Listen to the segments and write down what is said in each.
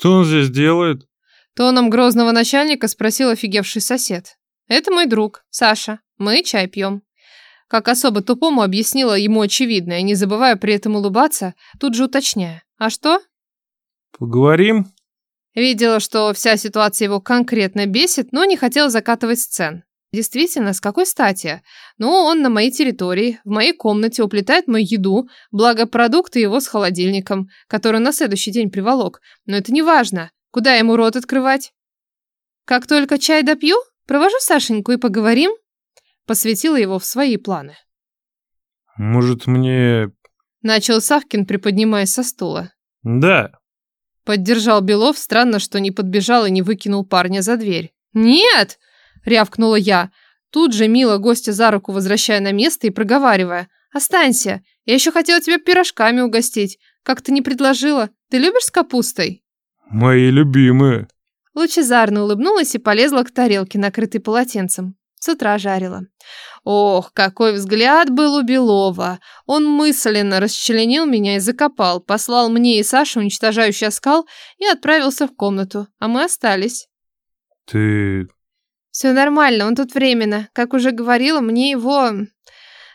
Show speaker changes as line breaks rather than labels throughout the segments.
Что он здесь делает?
Тоном грозного начальника спросил офигевший сосед. Это мой друг, Саша. Мы чай пьем. Как особо тупому объяснила ему очевидное, не забывая при этом улыбаться, тут же уточняя. А что?
Поговорим?
Видела, что вся ситуация его конкретно бесит, но не хотела закатывать сцен. Действительно, с какой стати? Ну, он на моей территории, в моей комнате уплетает мою еду, благо продукты его с холодильником, который на следующий день приволок. Но это не важно. Куда ему рот открывать? Как только чай допью, провожу Сашеньку и поговорим. Посвятила его в свои планы.
Может, мне...
Начал Савкин, приподнимаясь со стула.
Да.
Поддержал Белов, странно, что не подбежал и не выкинул парня за дверь. «Нет!» — рявкнула я, тут же мило гостя за руку возвращая на место и проговаривая. «Останься, я еще хотела тебя пирожками угостить. Как ты не предложила? Ты любишь с капустой?»
Мои любимые.
Лучезарно улыбнулась и полезла к тарелке, накрытой полотенцем. С утра жарила. Ох, какой взгляд был у Белова. Он мысленно расчленил меня и закопал, послал мне и Саше уничтожающий оскал и отправился в комнату, а мы остались.
Ты...
Все нормально, он тут временно. Как уже говорила, мне его...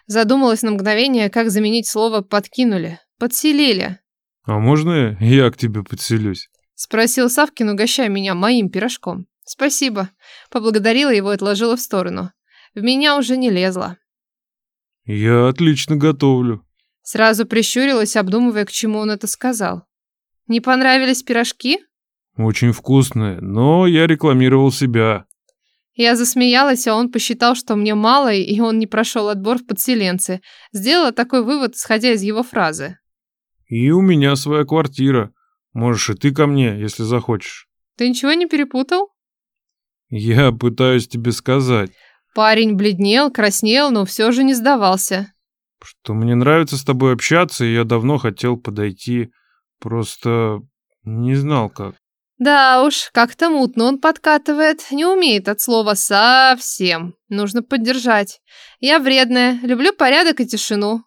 Задумалась на мгновение, как заменить слово «подкинули». Подселили.
А можно я к тебе подселюсь?
Спросил Савкин, угощая меня моим пирожком. Спасибо. Поблагодарила его и отложила в сторону. В меня уже не лезла.
Я отлично готовлю.
Сразу прищурилась, обдумывая, к чему он это сказал. Не понравились пирожки?
Очень вкусные, но я рекламировал себя.
Я засмеялась, а он посчитал, что мне мало, и он не прошел отбор в подселенцы. Сделала такой вывод, исходя из его фразы.
И у меня своя квартира. Можешь и ты ко мне, если захочешь.
Ты ничего не перепутал?
Я пытаюсь тебе сказать.
Парень бледнел, краснел, но все же не сдавался.
Что мне нравится с тобой общаться, и я давно хотел подойти. Просто не знал как.
Да уж, как-то мутно он подкатывает, не умеет от слова совсем. Нужно поддержать. Я вредная, люблю порядок и тишину.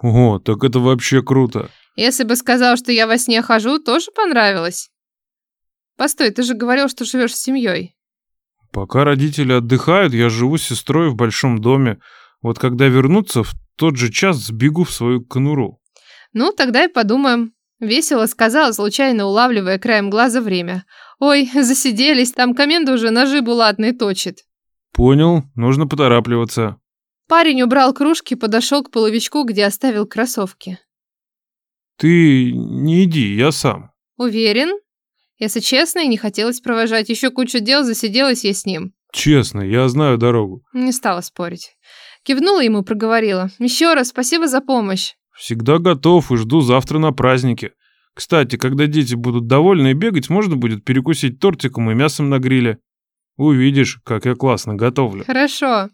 О, так это вообще круто.
Если бы сказал, что я во сне хожу, тоже понравилось. Постой, ты же говорил, что живешь с семьей.
Пока родители отдыхают, я живу с сестрой в большом доме. Вот когда вернутся, в тот же час сбегу в свою конуру.
Ну, тогда и подумаем. Весело сказала, случайно улавливая краем глаза время. Ой, засиделись, там коменда уже ножи булатные точит.
Понял, нужно поторапливаться.
Парень убрал кружки, подошел к половичку, где оставил кроссовки.
Ты не иди, я сам.
Уверен? Если честно, и не хотелось провожать. Еще кучу дел, засиделась я с ним.
Честно, я знаю дорогу.
Не стала спорить. Кивнула ему проговорила. Еще раз спасибо за помощь.
Всегда готов и жду завтра на празднике. Кстати, когда дети будут довольны и бегать, можно будет перекусить тортиком и мясом на гриле. Увидишь, как я классно готовлю.
Хорошо.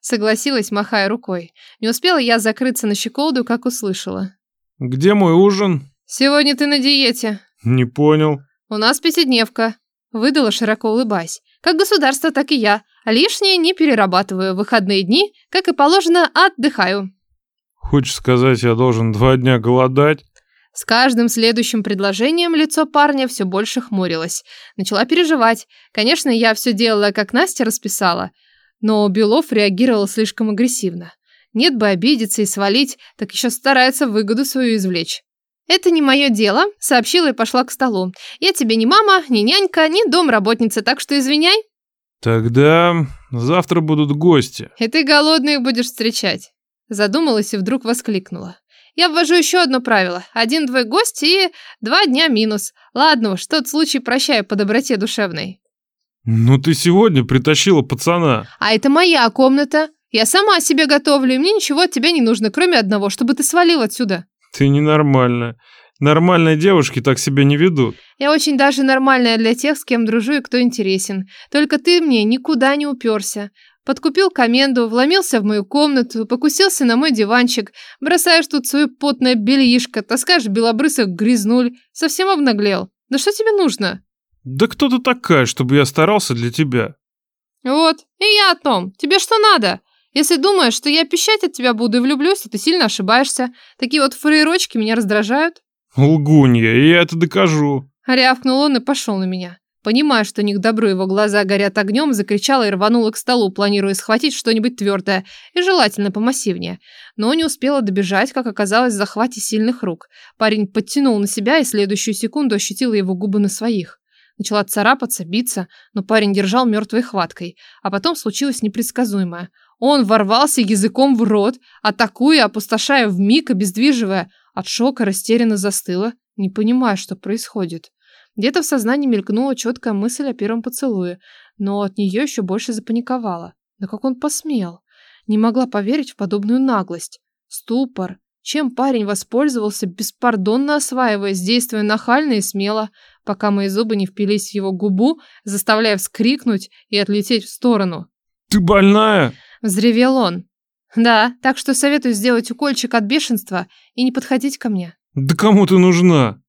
Согласилась, махая рукой. Не успела я закрыться на щеколду, как услышала.
Где мой ужин?
Сегодня ты на диете.
Не понял.
У нас пятидневка. Выдала, широко улыбаясь. Как государство, так и я. Лишнее не перерабатываю. Выходные дни, как и положено, отдыхаю.
Хочешь сказать, я должен два дня голодать?
С каждым следующим предложением лицо парня все больше хмурилось. Начала переживать. Конечно, я все делала, как Настя расписала. Но Белов реагировал слишком агрессивно. Нет бы обидеться и свалить, так еще старается выгоду свою извлечь. «Это не мое дело», — сообщила и пошла к столу. «Я тебе не мама, не нянька, не домработница, так что извиняй».
«Тогда завтра будут гости».
«И ты голодных будешь встречать». Задумалась и вдруг воскликнула. «Я ввожу еще одно правило. Один-двое гости и два дня минус. Ладно уж, тот случай прощаю по доброте душевной».
«Ну ты сегодня притащила пацана».
«А это моя комната. Я сама себе готовлю, и мне ничего от тебя не нужно, кроме одного, чтобы ты свалил отсюда.
Ты ненормальная. Нормальные девушки так себя не ведут.
Я очень даже нормальная для тех, с кем дружу и кто интересен. Только ты мне никуда не уперся. Подкупил коменду, вломился в мою комнату, покусился на мой диванчик, бросаешь тут свое потное бельишко, таскаешь белобрысых грязнуль. Совсем обнаглел. Да что тебе нужно?
Да кто ты такая, чтобы я старался для тебя?
Вот, и я о том. Тебе что надо? Если думаешь, что я пищать от тебя буду и влюблюсь, то ты сильно ошибаешься. Такие вот фрейрочки меня раздражают.
Лгунья, и я это докажу.
Рявкнул он и пошел на меня. Понимая, что не к добру его глаза горят огнем, закричала и рванула к столу, планируя схватить что-нибудь твердое и желательно помассивнее. Но не успела добежать, как оказалось в захвате сильных рук. Парень подтянул на себя и следующую секунду ощутила его губы на своих. Начала царапаться, биться, но парень держал мертвой хваткой. А потом случилось непредсказуемое. Он ворвался языком в рот, атакуя, опустошая вмиг, обездвиживая. От шока растерянно застыла, не понимая, что происходит. Где-то в сознании мелькнула четкая мысль о первом поцелуе, но от нее еще больше запаниковала. Да как он посмел? Не могла поверить в подобную наглость. Ступор. Чем парень воспользовался, беспардонно осваиваясь, действуя нахально и смело, пока мои зубы не впились в его губу, заставляя вскрикнуть и отлететь в сторону.
«Ты больная?»
– взревел он. «Да, так что советую сделать укольчик от бешенства и не подходить ко мне».
«Да кому ты нужна?»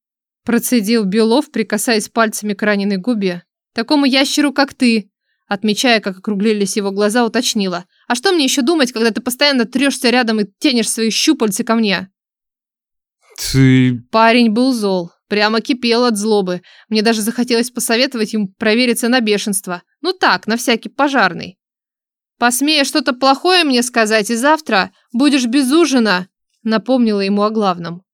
Процедил Белов, прикасаясь пальцами к раненой губе. Такому ящеру, как ты. Отмечая, как округлились его глаза, уточнила. А что мне еще думать, когда ты постоянно трешься рядом и тянешь свои щупальцы ко мне?
Ты...
Парень был зол. Прямо кипел от злобы. Мне даже захотелось посоветовать ему провериться на бешенство. Ну так, на всякий пожарный. «Посмея что-то плохое мне сказать, и завтра будешь без ужина», напомнила ему о главном.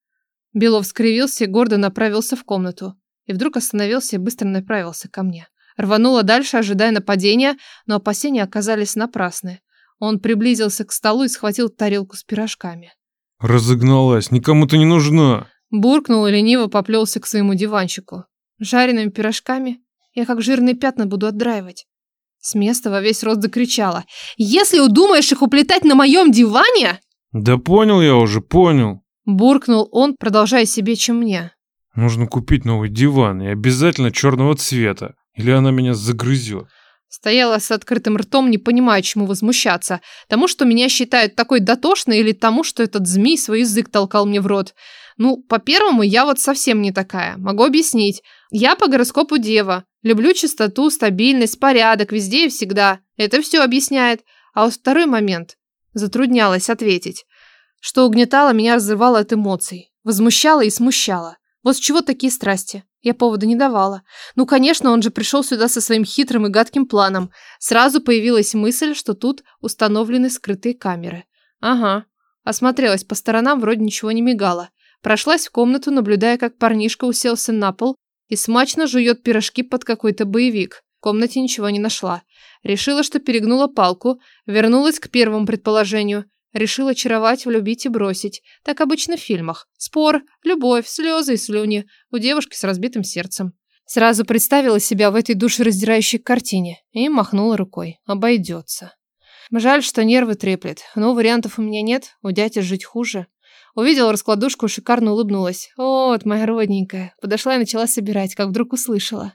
Белов скривился и гордо направился в комнату. И вдруг остановился и быстро направился ко мне. Рванула дальше, ожидая нападения, но опасения оказались напрасны. Он приблизился к столу и схватил тарелку с пирожками.
«Разогналась, никому ты не нужна!»
Буркнул и лениво поплелся к своему диванчику. Жареными пирожками я как жирные пятна буду отдраивать. С места во весь рост закричала. «Если удумаешь их уплетать на моем диване...»
«Да понял я уже, понял!»
Буркнул он, продолжая себе, чем мне.
Нужно купить новый диван и обязательно черного цвета, или она меня загрызет.
Стояла с открытым ртом, не понимая, чему возмущаться. Тому, что меня считают такой дотошной, или тому, что этот змей свой язык толкал мне в рот. Ну, по-первому, я вот совсем не такая. Могу объяснить. Я по гороскопу дева. Люблю чистоту, стабильность, порядок, везде и всегда. Это все объясняет. А вот второй момент. Затруднялась ответить. Что угнетало, меня разрывало от эмоций. Возмущало и смущало. Вот с чего такие страсти? Я повода не давала. Ну, конечно, он же пришел сюда со своим хитрым и гадким планом. Сразу появилась мысль, что тут установлены скрытые камеры. Ага. Осмотрелась по сторонам, вроде ничего не мигало. Прошлась в комнату, наблюдая, как парнишка уселся на пол и смачно жует пирожки под какой-то боевик. В комнате ничего не нашла. Решила, что перегнула палку, вернулась к первому предположению. Решил очаровать, влюбить и бросить. Так обычно в фильмах. Спор, любовь, слезы и слюни. У девушки с разбитым сердцем. Сразу представила себя в этой душераздирающей картине и махнула рукой. Обойдется. Жаль, что нервы треплет. Но вариантов у меня нет. У дяди жить хуже. Увидела раскладушку, шикарно улыбнулась. Вот, моя родненькая. Подошла и начала собирать, как вдруг услышала.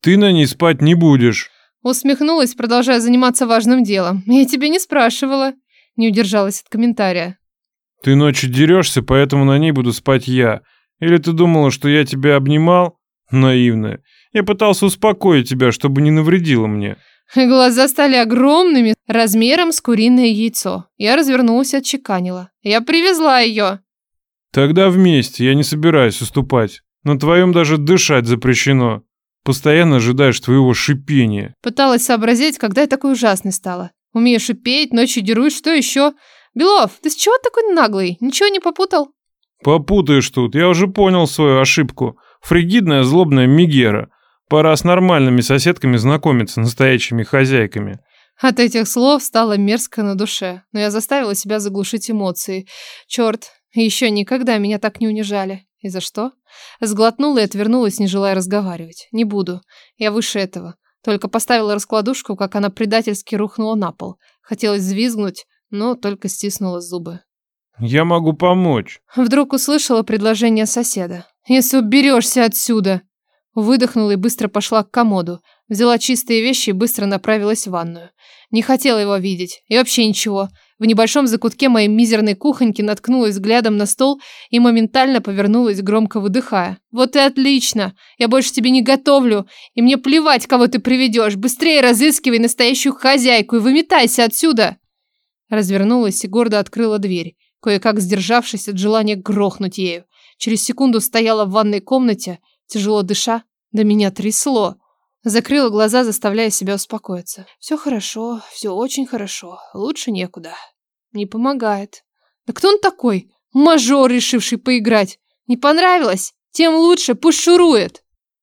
Ты на ней спать не будешь.
Усмехнулась, продолжая заниматься важным делом. Я тебе не спрашивала. Не удержалась от комментария.
Ты ночью дерешься, поэтому на ней буду спать я. Или ты думала, что я тебя обнимал? Наивная. Я пытался успокоить тебя, чтобы не навредила мне.
Глаза стали огромными, размером с куриное яйцо. Я развернулась и отчеканила. Я привезла ее.
Тогда вместе, я не собираюсь уступать. На твоем даже дышать запрещено. Постоянно ожидаешь твоего шипения.
Пыталась сообразить, когда я такой ужасной стала. Умеешь и петь, ночью дерусь, что еще? Белов, ты с чего такой наглый? Ничего не попутал?
Попутаешь тут, я уже понял свою ошибку. Фригидная злобная Мигера. Пора с нормальными соседками знакомиться, настоящими хозяйками.
От этих слов стало мерзко на душе, но я заставила себя заглушить эмоции. Черт, еще никогда меня так не унижали. И за что? Сглотнула и отвернулась, не желая разговаривать. Не буду. Я выше этого. Только поставила раскладушку, как она предательски рухнула на пол. Хотелось взвизгнуть, но только стиснула зубы.
«Я могу помочь».
Вдруг услышала предложение соседа. «Если уберешься отсюда!» Выдохнула и быстро пошла к комоду. Взяла чистые вещи и быстро направилась в ванную. Не хотела его видеть. И вообще ничего. В небольшом закутке моей мизерной кухоньки наткнулась взглядом на стол и моментально повернулась, громко выдыхая. «Вот и отлично! Я больше тебе не готовлю, и мне плевать, кого ты приведешь. Быстрее разыскивай настоящую хозяйку и выметайся отсюда!» Развернулась и гордо открыла дверь, кое-как сдержавшись от желания грохнуть ею. Через секунду стояла в ванной комнате, тяжело дыша. Да меня трясло. Закрыла глаза, заставляя себя успокоиться. Все хорошо, все очень хорошо. Лучше некуда. Не помогает. Да кто он такой? Мажор, решивший поиграть. Не понравилось? Тем лучше, пусть шурует.